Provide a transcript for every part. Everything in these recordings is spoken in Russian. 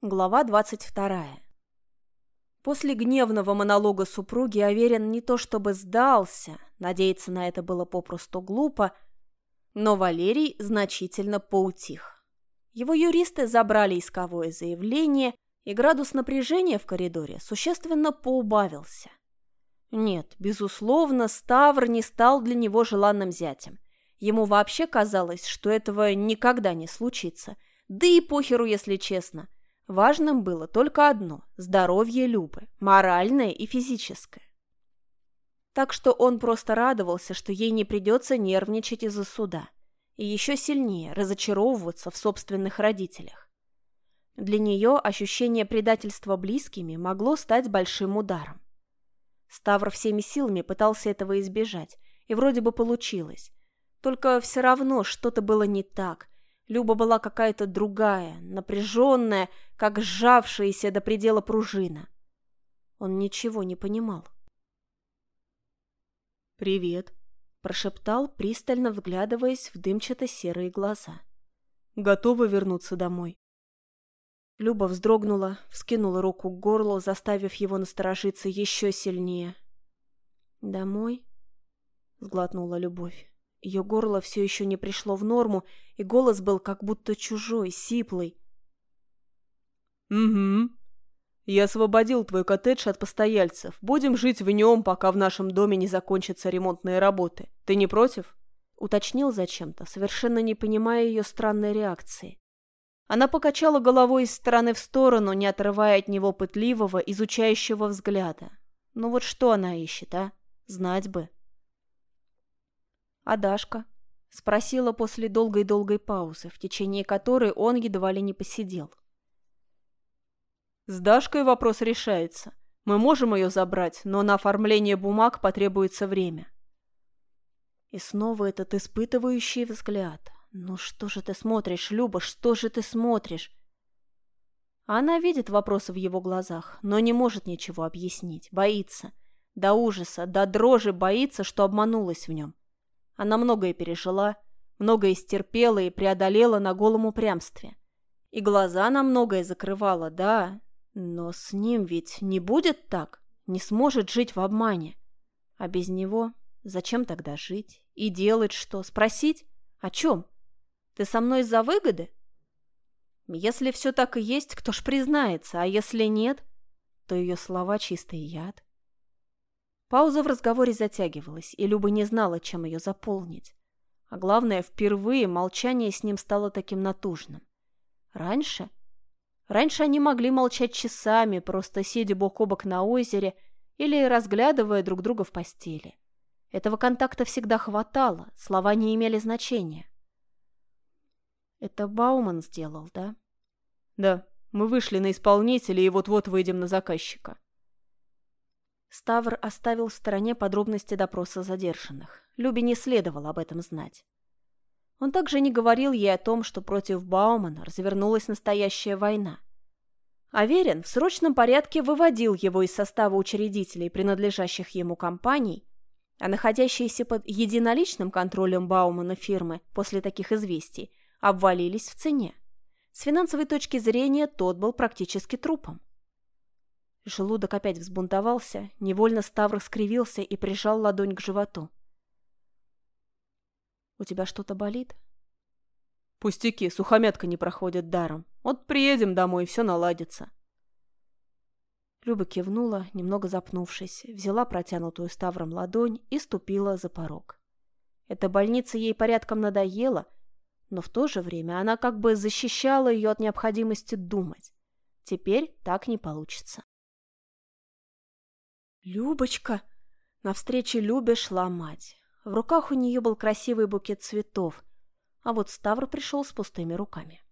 Глава 22. После гневного монолога супруги Аверин не то чтобы сдался, надеяться на это было попросту глупо, но Валерий значительно поутих. Его юристы забрали исковое заявление, и градус напряжения в коридоре существенно поубавился. Нет, безусловно, Ставр не стал для него желанным зятем. Ему вообще казалось, что этого никогда не случится. Да и похеру, если честно – Важным было только одно – здоровье Любы, моральное и физическое. Так что он просто радовался, что ей не придется нервничать из-за суда и еще сильнее разочаровываться в собственных родителях. Для нее ощущение предательства близкими могло стать большим ударом. Ставр всеми силами пытался этого избежать, и вроде бы получилось. Только все равно что-то было не так – Люба была какая-то другая, напряженная, как сжавшаяся до предела пружина. Он ничего не понимал. «Привет», – прошептал, пристально вглядываясь в дымчато-серые глаза. «Готова вернуться домой?» Люба вздрогнула, вскинула руку к горлу, заставив его насторожиться еще сильнее. «Домой?» – сглотнула Любовь. Ее горло все еще не пришло в норму, и голос был как будто чужой, сиплый. «Угу. Я освободил твой коттедж от постояльцев. Будем жить в нем, пока в нашем доме не закончатся ремонтные работы. Ты не против?» Уточнил зачем-то, совершенно не понимая ее странной реакции. Она покачала головой из стороны в сторону, не отрывая от него пытливого, изучающего взгляда. Ну вот что она ищет, а? Знать бы. «А Дашка?» — спросила после долгой-долгой паузы, в течение которой он едва ли не посидел. «С Дашкой вопрос решается. Мы можем ее забрать, но на оформление бумаг потребуется время». И снова этот испытывающий взгляд. «Ну что же ты смотришь, Люба, что же ты смотришь?» Она видит вопросы в его глазах, но не может ничего объяснить, боится. До ужаса, до дрожи боится, что обманулась в нем. Она многое пережила, многое стерпела и преодолела на голом упрямстве. И глаза на многое закрывала, да, но с ним ведь не будет так, не сможет жить в обмане. А без него зачем тогда жить? И делать что? Спросить? О чем? Ты со мной из-за выгоды? Если все так и есть, кто ж признается, а если нет, то ее слова чистый яд. Пауза в разговоре затягивалась, и Люба не знала, чем ее заполнить. А главное, впервые молчание с ним стало таким натужным. Раньше? Раньше они могли молчать часами, просто сидя бок о бок на озере или разглядывая друг друга в постели. Этого контакта всегда хватало, слова не имели значения. «Это Бауман сделал, да?» «Да, мы вышли на исполнителя и вот-вот выйдем на заказчика». Ставр оставил в стороне подробности допроса задержанных. Любе не следовало об этом знать. Он также не говорил ей о том, что против Баумана развернулась настоящая война. Аверин в срочном порядке выводил его из состава учредителей, принадлежащих ему компаний, а находящиеся под единоличным контролем Баумана фирмы после таких известий обвалились в цене. С финансовой точки зрения тот был практически трупом. Желудок опять взбунтовался, невольно Ставр скривился и прижал ладонь к животу. «У тебя что-то болит?» «Пустяки, сухомятка не проходит даром. Вот приедем домой, и все наладится». Люба кивнула, немного запнувшись, взяла протянутую Ставром ладонь и ступила за порог. Эта больница ей порядком надоела, но в то же время она как бы защищала ее от необходимости думать. Теперь так не получится. «Любочка!» Навстречу Любе шла мать. В руках у нее был красивый букет цветов, а вот Ставр пришел с пустыми руками.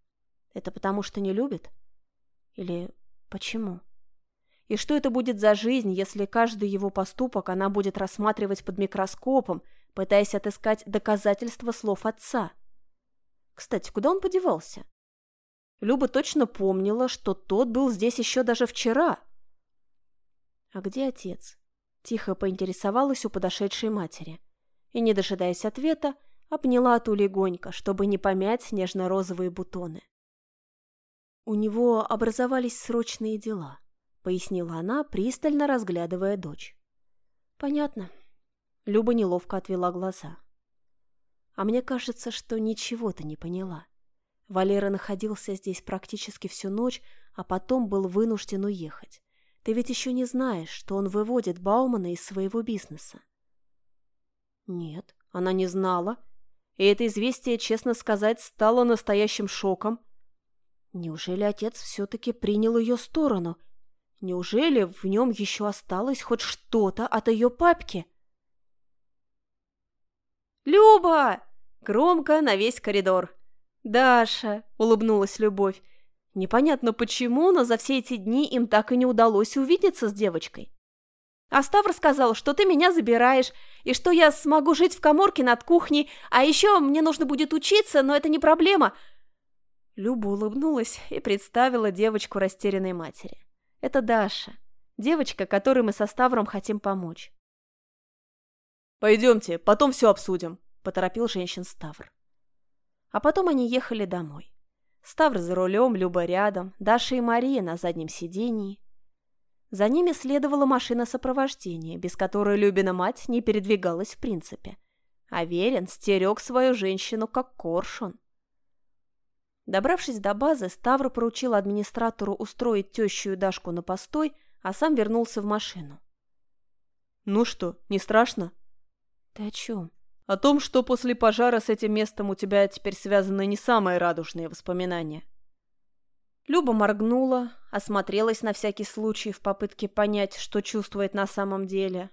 Это потому, что не любит? Или почему? И что это будет за жизнь, если каждый его поступок она будет рассматривать под микроскопом, пытаясь отыскать доказательства слов отца? Кстати, куда он подевался? Люба точно помнила, что тот был здесь еще даже вчера – «А где отец?» – тихо поинтересовалась у подошедшей матери. И, не дожидаясь ответа, обняла ту легонько, чтобы не помять нежно-розовые бутоны. У него образовались срочные дела, пояснила она, пристально разглядывая дочь. Понятно. Люба неловко отвела глаза. А мне кажется, что ничего ты не поняла. Валера находился здесь практически всю ночь, а потом был вынужден уехать. Ты ведь еще не знаешь, что он выводит Баумана из своего бизнеса. Нет, она не знала. И это известие, честно сказать, стало настоящим шоком. Неужели отец все-таки принял ее сторону? Неужели в нем еще осталось хоть что-то от ее папки? «Люба!» — громко на весь коридор. «Даша!» — улыбнулась Любовь. Непонятно почему, но за все эти дни им так и не удалось увидеться с девочкой. А Ставр сказал, что ты меня забираешь, и что я смогу жить в коморке над кухней, а еще мне нужно будет учиться, но это не проблема. Люба улыбнулась и представила девочку растерянной матери. Это Даша, девочка, которой мы со Ставром хотим помочь. «Пойдемте, потом все обсудим», — поторопил женщин Ставр. А потом они ехали домой. Ставр за рулем, Люба рядом, Даша и Мария на заднем сидении. За ними следовала машина сопровождения, без которой Любина мать не передвигалась в принципе. А Верин стерег свою женщину как коршун. Добравшись до базы, Ставр поручил администратору устроить тещу Дашку на постой, а сам вернулся в машину. «Ну что, не страшно?» «Ты о чем?» О том, что после пожара с этим местом у тебя теперь связаны не самые радужные воспоминания. Люба моргнула, осмотрелась на всякий случай в попытке понять, что чувствует на самом деле.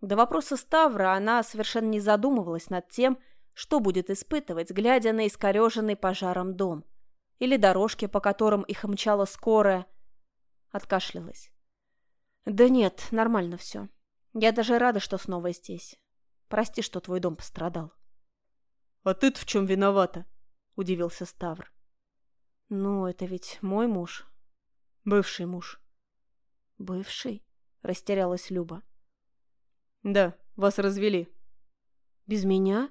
До вопроса Ставра она совершенно не задумывалась над тем, что будет испытывать, глядя на искореженный пожаром дом. Или дорожки, по которым их мчала скорая. Откашлялась. «Да нет, нормально все. Я даже рада, что снова здесь. Прости, что твой дом пострадал. — А ты-то в чем виновата? — удивился Ставр. — Ну, это ведь мой муж. Бывший муж. — Бывший? — растерялась Люба. — Да, вас развели. — Без меня?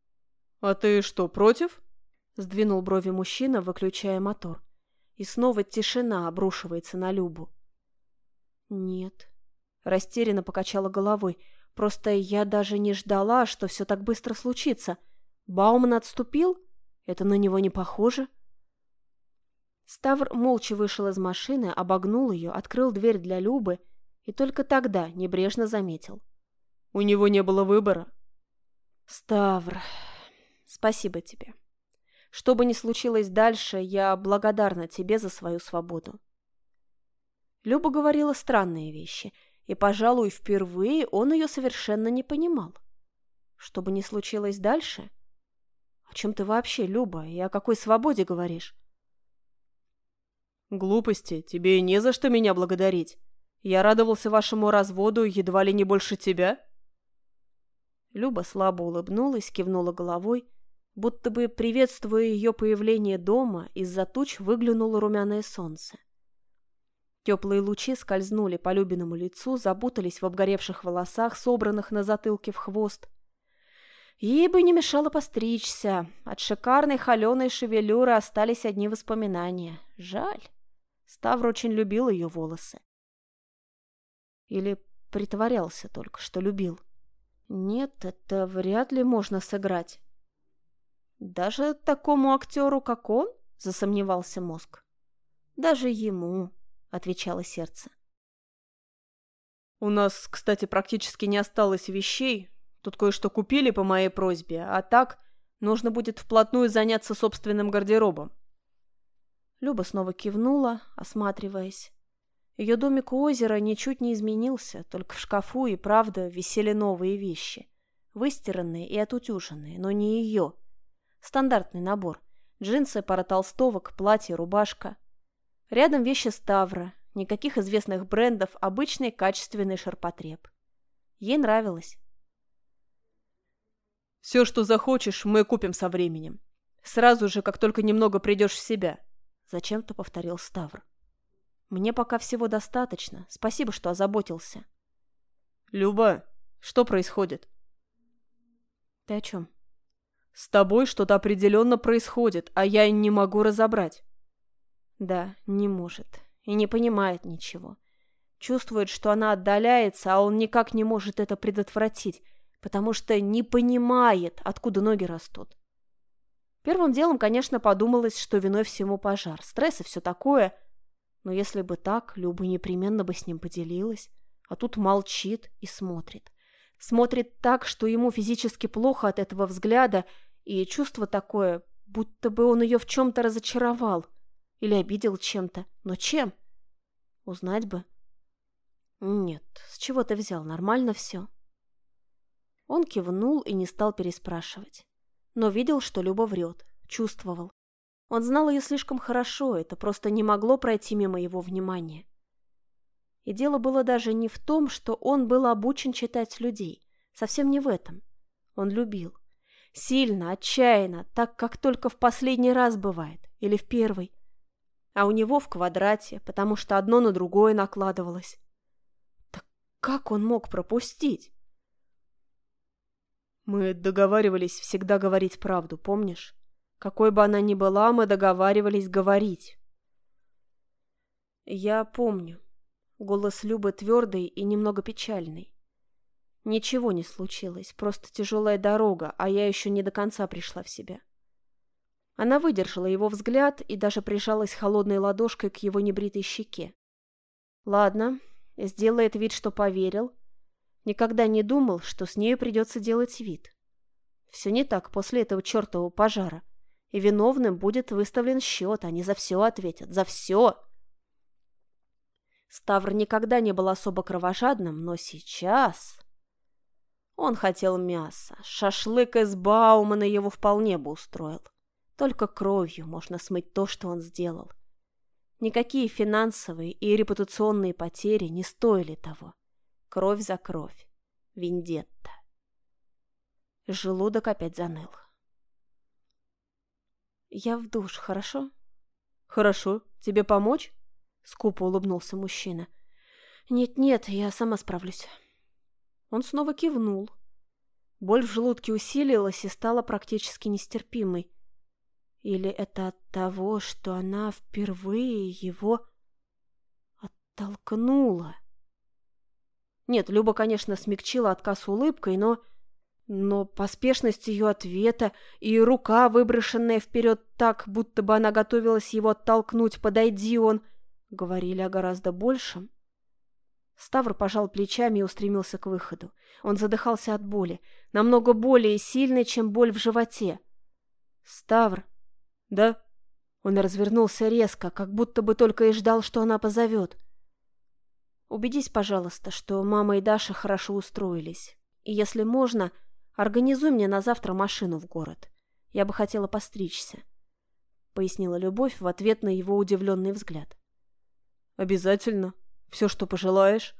— А ты что, против? — сдвинул брови мужчина, выключая мотор. И снова тишина обрушивается на Любу. — Нет. Растерянно покачала головой. Просто я даже не ждала, что все так быстро случится. Бауман отступил? Это на него не похоже. Ставр молча вышел из машины, обогнул ее, открыл дверь для Любы и только тогда небрежно заметил. У него не было выбора. Ставр, спасибо тебе. Что бы ни случилось дальше, я благодарна тебе за свою свободу. Люба говорила странные вещи — и, пожалуй, впервые он ее совершенно не понимал. Что бы ни случилось дальше... О чем ты вообще, Люба, и о какой свободе говоришь? Глупости, тебе и не за что меня благодарить. Я радовался вашему разводу едва ли не больше тебя. Люба слабо улыбнулась, кивнула головой, будто бы приветствуя ее появление дома, из-за туч выглянуло румяное солнце. Теплые лучи скользнули по Любиному лицу, запутались в обгоревших волосах, собранных на затылке в хвост. Ей бы не мешало постричься. От шикарной холеной шевелюры остались одни воспоминания. Жаль. Ставр очень любил ее волосы. Или притворялся только, что любил. Нет, это вряд ли можно сыграть. Даже такому актеру, как он, засомневался мозг. Даже ему. — отвечало сердце. «У нас, кстати, практически не осталось вещей. Тут кое-что купили по моей просьбе, а так нужно будет вплотную заняться собственным гардеробом». Люба снова кивнула, осматриваясь. Ее домик у озера ничуть не изменился, только в шкафу и правда висели новые вещи. Выстиранные и отутюженные, но не ее. Стандартный набор. Джинсы, пара толстовок, платье, рубашка — Рядом вещи Ставра, никаких известных брендов, обычный качественный ширпотреб. Ей нравилось. «Все, что захочешь, мы купим со временем. Сразу же, как только немного придешь в себя», — зачем-то повторил Ставр. «Мне пока всего достаточно. Спасибо, что озаботился». «Люба, что происходит?» «Ты о чем?» «С тобой что-то определенно происходит, а я не могу разобрать». Да, не может. И не понимает ничего. Чувствует, что она отдаляется, а он никак не может это предотвратить, потому что не понимает, откуда ноги растут. Первым делом, конечно, подумалось, что виной всему пожар. Стресс и все такое. Но если бы так, Люба непременно бы с ним поделилась. А тут молчит и смотрит. Смотрит так, что ему физически плохо от этого взгляда, и чувство такое, будто бы он ее в чем-то разочаровал. Или обидел чем-то. Но чем? Узнать бы. Нет, с чего ты взял? Нормально все. Он кивнул и не стал переспрашивать. Но видел, что Люба врет. Чувствовал. Он знал ее слишком хорошо, это просто не могло пройти мимо его внимания. И дело было даже не в том, что он был обучен читать людей. Совсем не в этом. Он любил. Сильно, отчаянно, так как только в последний раз бывает. Или в первый. А у него в квадрате, потому что одно на другое накладывалось. Так как он мог пропустить? Мы договаривались всегда говорить правду, помнишь? Какой бы она ни была, мы договаривались говорить. Я помню. Голос Любы твердый и немного печальный. Ничего не случилось, просто тяжелая дорога, а я еще не до конца пришла в себя. Она выдержала его взгляд и даже прижалась холодной ладошкой к его небритой щеке. Ладно, сделает вид, что поверил. Никогда не думал, что с нею придется делать вид. Все не так после этого чертового пожара. И виновным будет выставлен счет, они за все ответят, за все. Ставр никогда не был особо кровожадным, но сейчас... Он хотел мяса. Шашлык из Баумана его вполне бы устроил. Только кровью можно смыть то, что он сделал. Никакие финансовые и репутационные потери не стоили того. Кровь за кровь. Вендетта. Желудок опять заныл. «Я в душ, хорошо?» «Хорошо. Тебе помочь?» Скупо улыбнулся мужчина. «Нет-нет, я сама справлюсь». Он снова кивнул. Боль в желудке усилилась и стала практически нестерпимой. Или это от того, что она впервые его оттолкнула? Нет, Люба, конечно, смягчила отказ улыбкой, но... Но поспешность ее ответа и рука, выброшенная вперед так, будто бы она готовилась его оттолкнуть, подойди он, говорили о гораздо большем. Ставр пожал плечами и устремился к выходу. Он задыхался от боли, намного более сильной, чем боль в животе. «Ставр!» «Да?» Он развернулся резко, как будто бы только и ждал, что она позовет. «Убедись, пожалуйста, что мама и Даша хорошо устроились. И, если можно, организуй мне на завтра машину в город. Я бы хотела постричься», — пояснила Любовь в ответ на его удивленный взгляд. «Обязательно. Все, что пожелаешь».